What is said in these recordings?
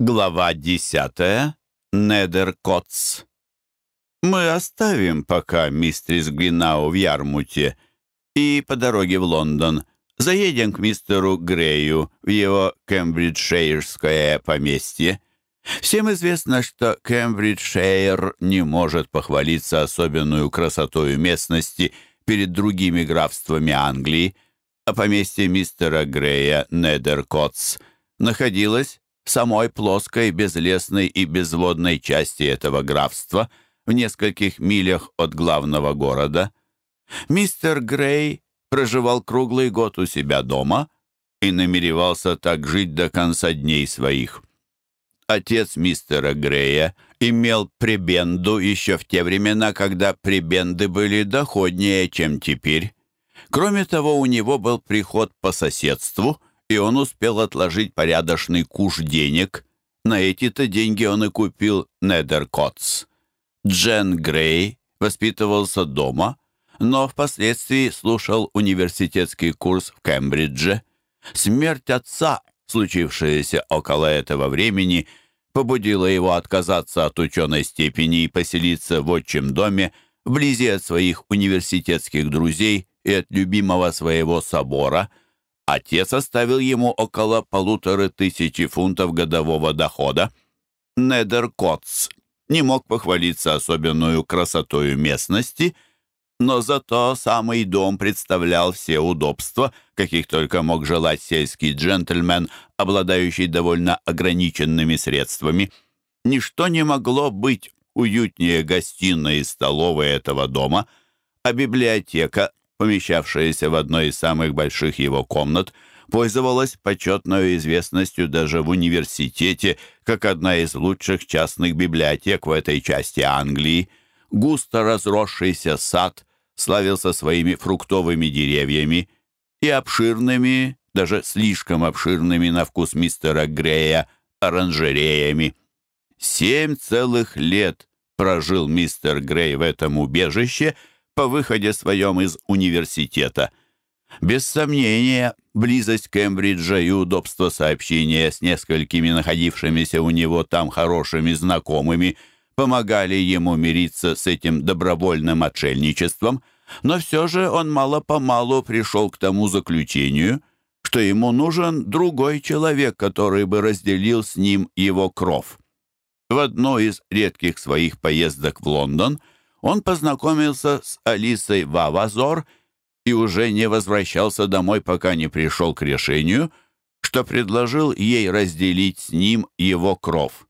Глава 10. Недеркотс. Мы оставим пока мистерис Гвинау в Ярмуте и по дороге в Лондон заедем к мистеру Грею в его кембриджшейрское поместье. Всем известно, что Кембриджшейр не может похвалиться особенную красотой местности перед другими графствами Англии, а поместье мистера Грея Недеркотс находилось самой плоской, безлесной и безводной части этого графства в нескольких милях от главного города. Мистер Грей проживал круглый год у себя дома и намеревался так жить до конца дней своих. Отец мистера Грея имел пребенду еще в те времена, когда пребенды были доходнее, чем теперь. Кроме того, у него был приход по соседству — и он успел отложить порядочный куш денег. На эти-то деньги он и купил Недеркотс. Джен Грей воспитывался дома, но впоследствии слушал университетский курс в Кембридже. Смерть отца, случившаяся около этого времени, побудила его отказаться от ученой степени и поселиться в отчим доме вблизи от своих университетских друзей и от любимого своего собора – отец оставил ему около полутора тысячи фунтов годового дохода. Недер Котц не мог похвалиться особенную красотою местности, но зато самый дом представлял все удобства, каких только мог желать сельский джентльмен, обладающий довольно ограниченными средствами. Ничто не могло быть уютнее гостиной и столовой этого дома, а библиотека помещавшаяся в одной из самых больших его комнат, пользовалась почетной известностью даже в университете, как одна из лучших частных библиотек в этой части Англии. Густо разросшийся сад славился своими фруктовыми деревьями и обширными, даже слишком обширными на вкус мистера Грея, оранжереями. Семь целых лет прожил мистер Грей в этом убежище — по выходе своем из университета. Без сомнения, близость Кембриджа и удобство сообщения с несколькими находившимися у него там хорошими знакомыми помогали ему мириться с этим добровольным отшельничеством, но все же он мало-помалу пришел к тому заключению, что ему нужен другой человек, который бы разделил с ним его кров. В одной из редких своих поездок в Лондон – он познакомился с Алисой Вавазор и уже не возвращался домой, пока не пришел к решению, что предложил ей разделить с ним его кров.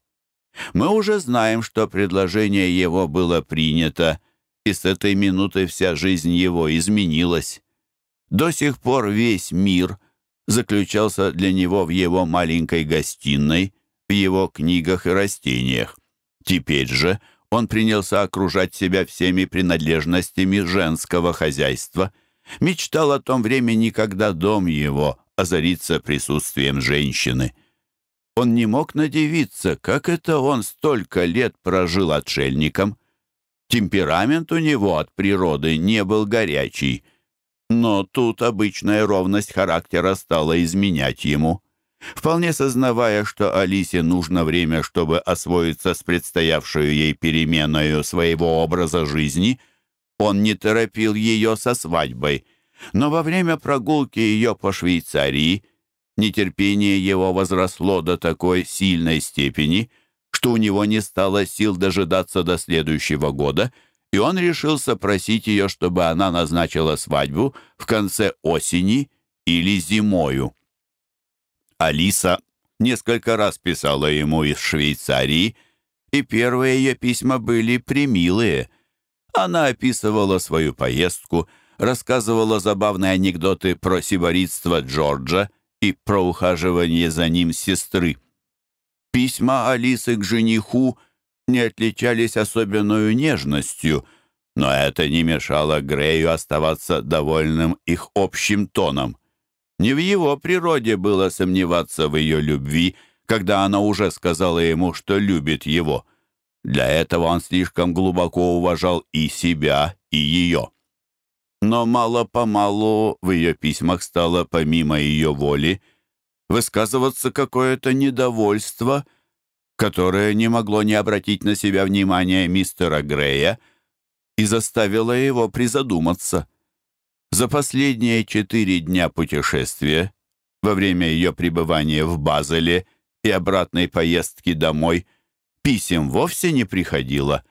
Мы уже знаем, что предложение его было принято, и с этой минуты вся жизнь его изменилась. До сих пор весь мир заключался для него в его маленькой гостиной, в его книгах и растениях. Теперь же – он принялся окружать себя всеми принадлежностями женского хозяйства. Мечтал о том времени, когда дом его озарится присутствием женщины. Он не мог надевиться, как это он столько лет прожил отшельником. Темперамент у него от природы не был горячий, но тут обычная ровность характера стала изменять ему вполне сознавая, что Алисе нужно время, чтобы освоиться с предстоявшую ей переменою своего образа жизни, он не торопил ее со свадьбой, но во время прогулки ее по Швейцарии нетерпение его возросло до такой сильной степени, что у него не стало сил дожидаться до следующего года, и он решился просить ее, чтобы она назначила свадьбу в конце осени или зимою. Алиса несколько раз писала ему из Швейцарии, и первые ее письма были примилые. Она описывала свою поездку, рассказывала забавные анекдоты про сиборитство Джорджа и про ухаживание за ним сестры. Письма Алисы к жениху не отличались особенной нежностью, но это не мешало Грею оставаться довольным их общим тоном — не в его природе было сомневаться в ее любви, когда она уже сказала ему, что любит его. Для этого он слишком глубоко уважал и себя, и ее. Но мало-помалу в ее письмах стало, помимо ее воли, высказываться какое-то недовольство, которое не могло не обратить на себя внимание мистера Грея и заставило его призадуматься — за последние четыре дня путешествия, во время ее пребывания в Базеле и обратной поездки домой, писем вовсе не приходило.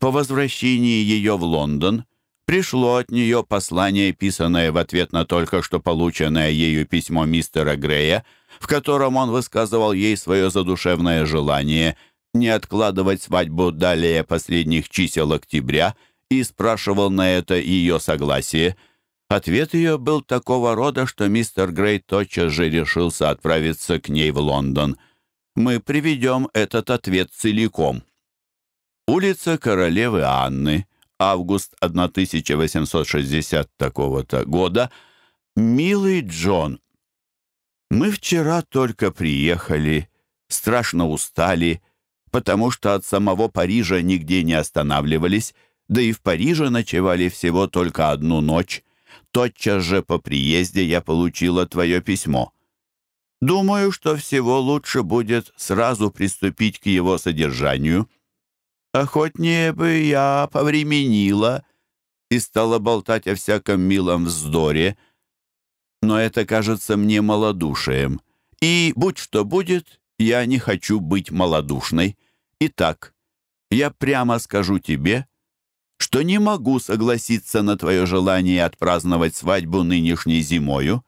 По возвращении ее в Лондон пришло от нее послание, писанное в ответ на только что полученное ею письмо мистера Грея, в котором он высказывал ей свое задушевное желание не откладывать свадьбу далее последних чисел октября и спрашивал на это ее согласие – Ответ ее был такого рода, что мистер Грей тотчас же решился отправиться к ней в Лондон. Мы приведем этот ответ целиком. Улица королевы Анны, август 1860 такого-то года. Милый Джон, мы вчера только приехали, страшно устали, потому что от самого Парижа нигде не останавливались, да и в Париже ночевали всего только одну ночь тотчас же по приезде я получила твое письмо. Думаю, что всего лучше будет сразу приступить к его содержанию. Охотнее бы я повременила и стала болтать о всяком милом вздоре, но это кажется мне малодушием. И будь что будет, я не хочу быть малодушной. Итак, я прямо скажу тебе, что не могу согласиться на твое желание отпраздновать свадьбу нынешней зимою.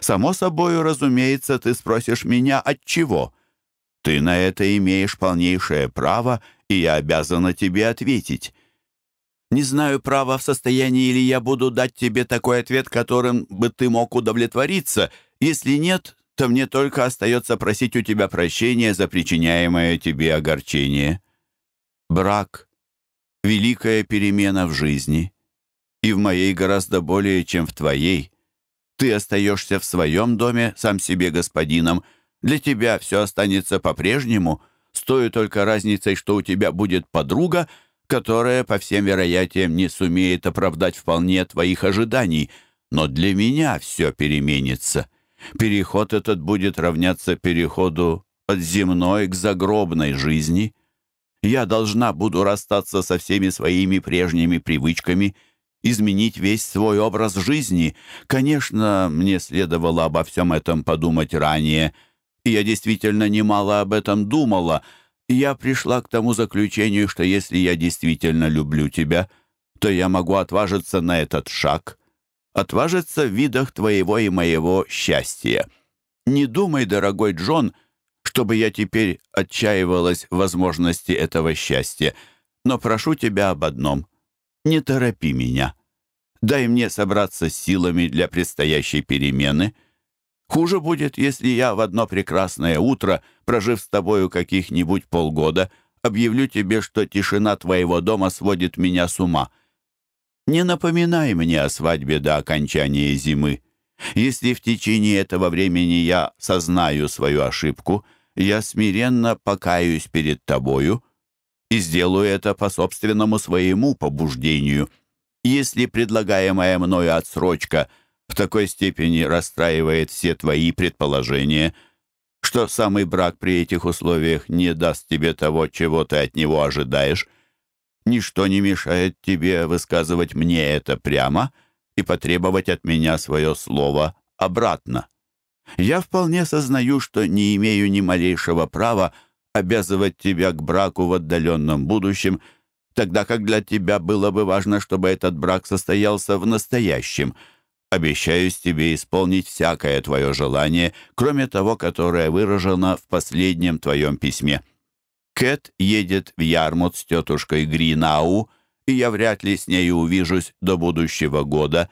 Само собою, разумеется, ты спросишь меня, от чего. Ты на это имеешь полнейшее право, и я обязана тебе ответить. Не знаю, права в состоянии ли я буду дать тебе такой ответ, которым бы ты мог удовлетвориться. Если нет, то мне только остается просить у тебя прощения за причиняемое тебе огорчение. Брак великая перемена в жизни, и в моей гораздо более, чем в твоей. Ты остаешься в своем доме, сам себе господином, для тебя все останется по-прежнему, с той только разницей, что у тебя будет подруга, которая, по всем вероятиям, не сумеет оправдать вполне твоих ожиданий, но для меня все переменится. Переход этот будет равняться переходу от земной к загробной жизни. Я должна буду расстаться со всеми своими прежними привычками, изменить весь свой образ жизни. Конечно, мне следовало обо всем этом подумать ранее, я действительно немало об этом думала. Я пришла к тому заключению, что если я действительно люблю тебя, то я могу отважиться на этот шаг, отважиться в видах твоего и моего счастья. Не думай, дорогой Джон, — чтобы я теперь отчаивалась в возможности этого счастья. Но прошу тебя об одном. Не торопи меня. Дай мне собраться с силами для предстоящей перемены. Хуже будет, если я в одно прекрасное утро, прожив с тобою каких-нибудь полгода, объявлю тебе, что тишина твоего дома сводит меня с ума. Не напоминай мне о свадьбе до окончания зимы. Если в течение этого времени я сознаю свою ошибку, я смиренно покаюсь перед тобою и сделаю это по собственному своему побуждению. Если предлагаемая мною отсрочка в такой степени расстраивает все твои предположения, что самый брак при этих условиях не даст тебе того, чего ты от него ожидаешь, ничто не мешает тебе высказывать мне это прямо — и потребовать от меня свое слово обратно. Я вполне сознаю, что не имею ни малейшего права обязывать тебя к браку в отдаленном будущем, тогда как для тебя было бы важно, чтобы этот брак состоялся в настоящем. Обещаюсь тебе исполнить всякое твое желание, кроме того, которое выражено в последнем твоем письме. Кэт едет в Ярмут с тетушкой Гринау, и я вряд ли с нею увижусь до будущего года.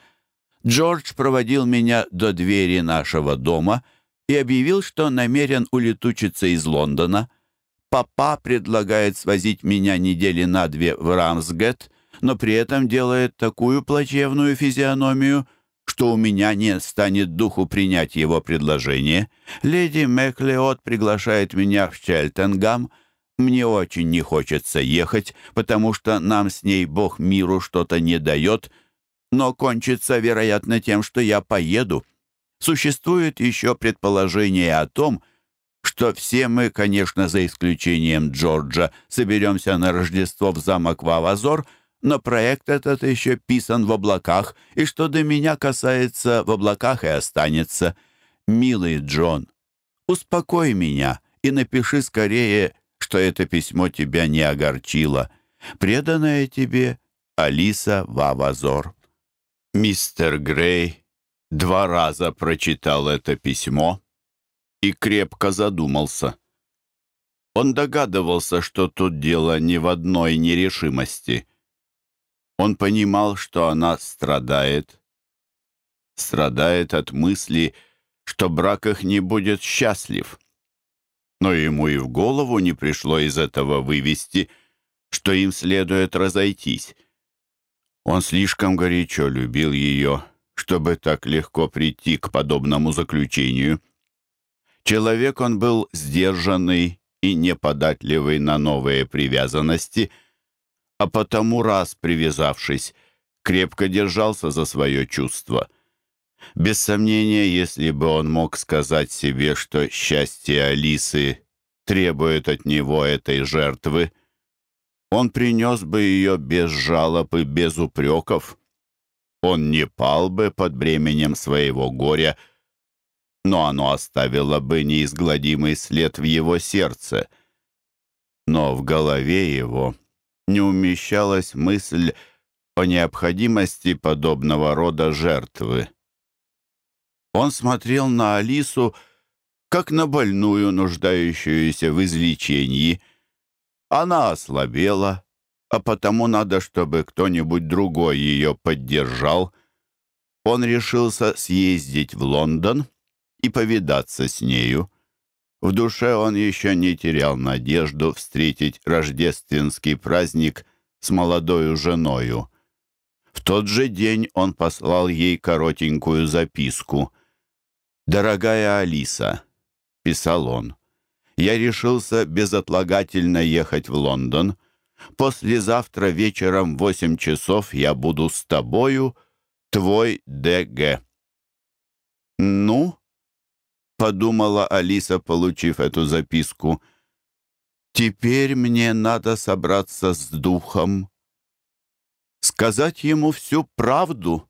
Джордж проводил меня до двери нашего дома и объявил, что намерен улетучиться из Лондона. Папа предлагает свозить меня недели на две в Рамсгет, но при этом делает такую плачевную физиономию — что у меня не станет духу принять его предложение. Леди Мэклеод приглашает меня в Челтенгам — мне очень не хочется ехать, потому что нам с ней Бог миру что-то не дает, но кончится, вероятно, тем, что я поеду. Существует еще предположение о том, что все мы, конечно, за исключением Джорджа, соберемся на Рождество в замок Вавазор, но проект этот еще писан в облаках, и что до меня касается, в облаках и останется. Милый Джон, успокой меня и напиши скорее, что это письмо тебя не огорчило. Преданная тебе Алиса Вавазор. Мистер Грей два раза прочитал это письмо и крепко задумался. Он догадывался, что тут дело не в одной нерешимости. Он понимал, что она страдает. Страдает от мысли, что брак их не будет счастлив. Но ему и в голову не пришло из этого вывести, что им следует разойтись. Он слишком горячо любил ее, чтобы так легко прийти к подобному заключению. Человек он был сдержанный и неподатливый на новые привязанности, а потому раз привязавшись, крепко держался за свое чувство. Без сомнения, если бы он мог сказать себе, что счастье Алисы требует от него этой жертвы, он принес бы ее без жалоб и без упреков. Он не пал бы под бременем своего горя, но оно оставило бы неизгладимый след в его сердце. Но в голове его не умещалась мысль о необходимости подобного рода жертвы. Он смотрел на Алису, как на больную, нуждающуюся в излечении — она ослабела, а потому надо, чтобы кто-нибудь другой ее поддержал. Он решился съездить в Лондон и повидаться с нею. В душе он еще не терял надежду встретить рождественский праздник с молодою женою. В тот же день он послал ей коротенькую записку. «Дорогая Алиса», — писал он, я решился безотлагательно ехать в Лондон. Послезавтра вечером в восемь часов я буду с тобою, твой Д.Г. «Ну?» — подумала Алиса, получив эту записку. «Теперь мне надо собраться с духом, сказать ему всю правду».